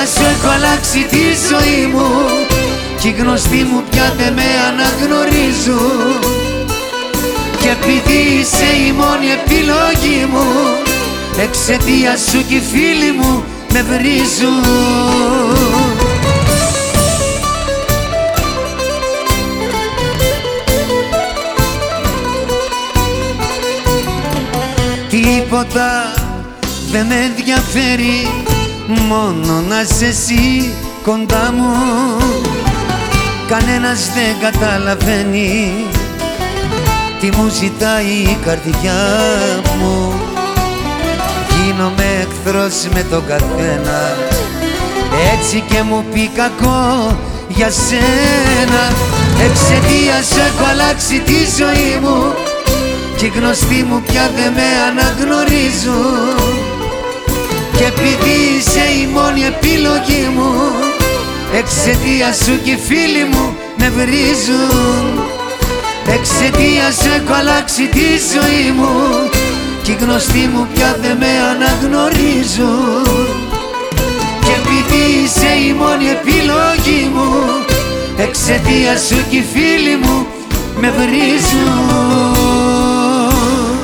Εξαιτία σου έχω αλλάξει τη ζωή μου Κι οι γνωστοί μου πια δεν με αναγνωρίζουν. Και επειδή είσαι η μόνη επιλογή μου Εξαιτία σου κι οι φίλοι μου με βρίζουν. Τίποτα δεν με ενδιαφέρει μόνο να είσαι εσύ κοντά μου. Κανένας δεν καταλαβαίνει τι μου ζητάει η καρδιά μου. Γίνομαι εχθρός με τον καθένα. Έτσι και μου πει κακό για σένα. Εξαιτίας έχω αλλάξει τη ζωή μου. Και οι γνωστοί μου πια δεν με αναγνωρίζουν και επειδή είσαι η μόνη επιλογή μου Εξαιτία σου και οι φίλοι μου με βρίζουν. Εξαιτία σου έχω αλλάξει τη ζωή μου και οι γνωστοί μου πια δεν με αναγνωρίζουν. Και επειδή είσαι η μόνη επιλογή μου Εξαιτία σου και οι φίλοι μου με βρίζουν